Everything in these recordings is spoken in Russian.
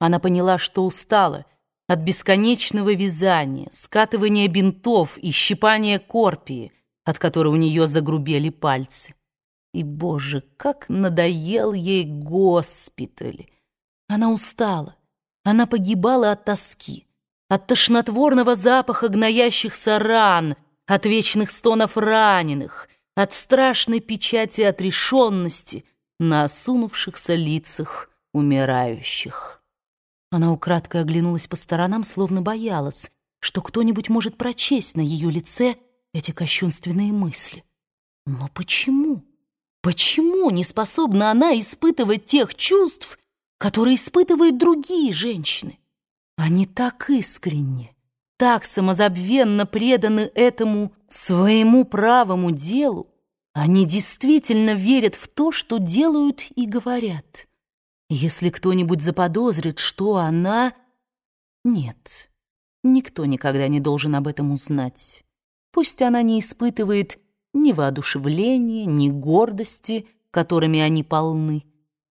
Она поняла, что устала от бесконечного вязания, скатывания бинтов и щипания корпии, от которой у нее загрубели пальцы. И, боже, как надоел ей госпиталь! Она устала, она погибала от тоски, от тошнотворного запаха гноящихся ран, от вечных стонов раненых, от страшной печати отрешенности на осунувшихся лицах умирающих. Она украдкой оглянулась по сторонам, словно боялась, что кто-нибудь может прочесть на ее лице эти кощунственные мысли. Но почему? Почему не способна она испытывать тех чувств, которые испытывают другие женщины? Они так искренне, так самозабвенно преданы этому своему правому делу, они действительно верят в то, что делают и говорят. Если кто-нибудь заподозрит, что она... Нет, никто никогда не должен об этом узнать. Пусть она не испытывает ни воодушевления, ни гордости, которыми они полны.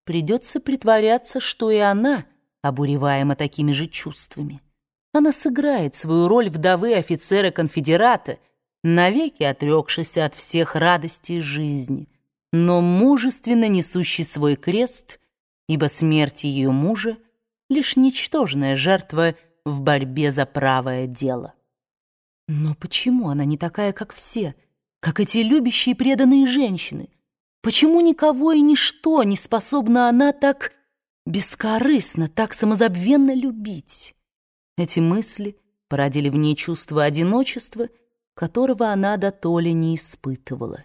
Придется притворяться, что и она обуреваема такими же чувствами. Она сыграет свою роль вдовы офицера-конфедерата, навеки отрекшейся от всех радостей жизни, но мужественно несущий свой крест — ибо смерть ее мужа — лишь ничтожная жертва в борьбе за правое дело. Но почему она не такая, как все, как эти любящие и преданные женщины? Почему никого и ничто не способна она так бескорыстно, так самозабвенно любить? Эти мысли породили в ней чувство одиночества, которого она до толи не испытывала.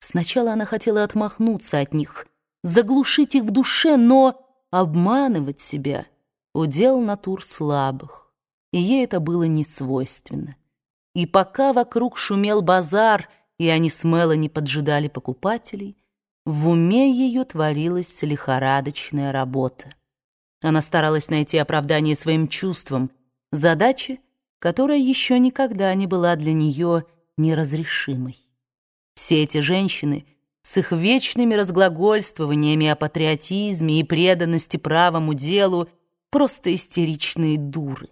Сначала она хотела отмахнуться от них — заглушить их в душе, но обманывать себя — удел натур слабых, и ей это было не свойственно. И пока вокруг шумел базар, и они с Мелани поджидали покупателей, в уме ее творилась лихорадочная работа. Она старалась найти оправдание своим чувствам, задача, которая еще никогда не была для нее неразрешимой. Все эти женщины — с их вечными разглагольствованиями о патриотизме и преданности правому делу просто истеричные дуры.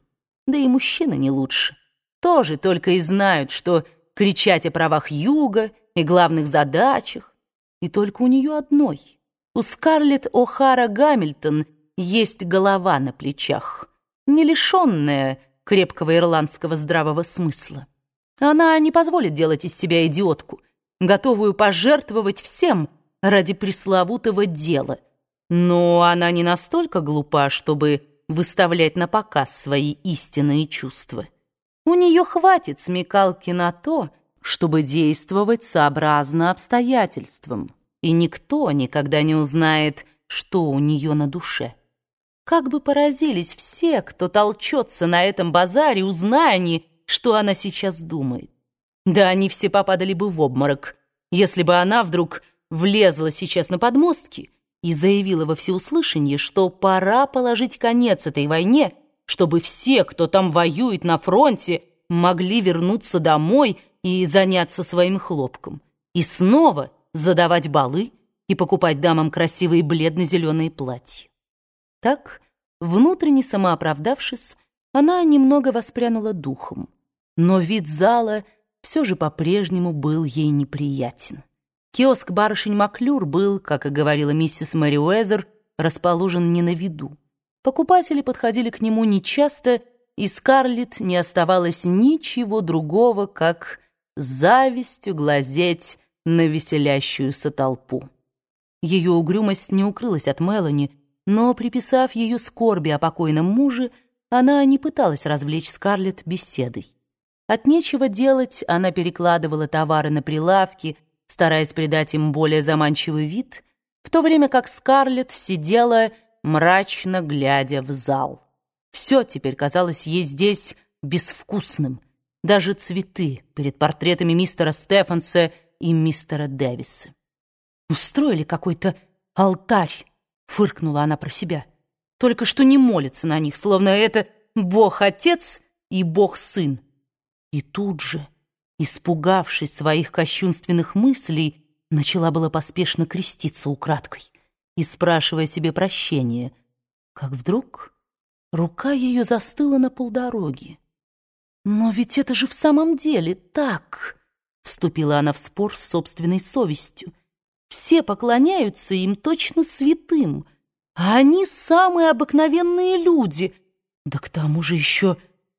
Да и мужчины не лучше. Тоже только и знают, что кричать о правах Юга и главных задачах. И только у нее одной. У Скарлетт О'Хара Гамильтон есть голова на плечах, не лишенная крепкого ирландского здравого смысла. Она не позволит делать из себя идиотку — готовую пожертвовать всем ради пресловутого дела. Но она не настолько глупа, чтобы выставлять на показ свои истинные чувства. У нее хватит смекалки на то, чтобы действовать сообразно обстоятельствам, и никто никогда не узнает, что у нее на душе. Как бы поразились все, кто толчется на этом базаре, узная они, что она сейчас думает. Да они все попадали бы в обморок, если бы она вдруг влезла сейчас на подмостки и заявила во всеуслышание, что пора положить конец этой войне, чтобы все, кто там воюет на фронте, могли вернуться домой и заняться своим хлопком. И снова задавать балы и покупать дамам красивые бледно-зеленые платья. Так, внутренне самооправдавшись, она немного воспрянула духом. Но вид зала — все же по-прежнему был ей неприятен. Киоск барышень Маклюр был, как и говорила миссис Мэри Уэзер, расположен не на виду. Покупатели подходили к нему нечасто, и Скарлетт не оставалось ничего другого, как завистью глазеть на веселящуюся толпу. Ее угрюмость не укрылась от Мелани, но, приписав ее скорби о покойном муже, она не пыталась развлечь Скарлетт беседой. От нечего делать она перекладывала товары на прилавки, стараясь придать им более заманчивый вид, в то время как Скарлетт сидела, мрачно глядя в зал. Все теперь казалось ей здесь безвкусным, даже цветы перед портретами мистера Стефанса и мистера Дэвиса. «Устроили какой-то алтарь», — фыркнула она про себя. «Только что не молится на них, словно это Бог-Отец и Бог-Сын». И тут же, испугавшись своих кощунственных мыслей, начала было поспешно креститься украдкой и спрашивая себе прощения, как вдруг Рука ее застыла на полдороги. «Но ведь это же в самом деле так!» Вступила она в спор с собственной совестью. «Все поклоняются им точно святым, а они самые обыкновенные люди, да к тому же еще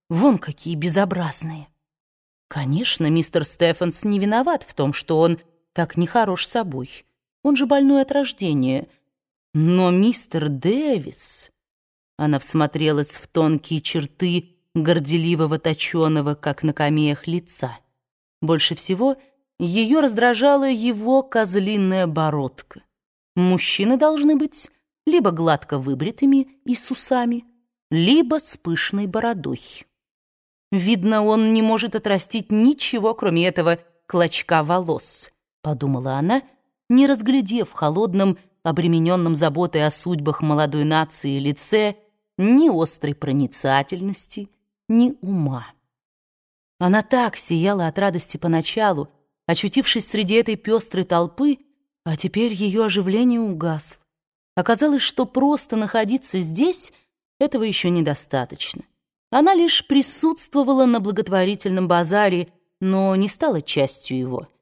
вон какие безобразные!» Конечно, мистер Стефанс не виноват в том, что он так нехорош собой. Он же больной от рождения. Но мистер Дэвис... Она всмотрелась в тонкие черты горделивого точеного, как на камеях, лица. Больше всего ее раздражала его козлиная бородка. Мужчины должны быть либо гладко выбритыми и с усами, либо с пышной бородой. Видно, он не может отрастить ничего, кроме этого клочка волос, подумала она, не разглядев в холодном, обремененном заботой о судьбах молодой нации лице ни острой проницательности, ни ума. Она так сияла от радости поначалу, очутившись среди этой пестрой толпы, а теперь ее оживление угасло. Оказалось, что просто находиться здесь этого еще недостаточно. Она лишь присутствовала на благотворительном базаре, но не стала частью его —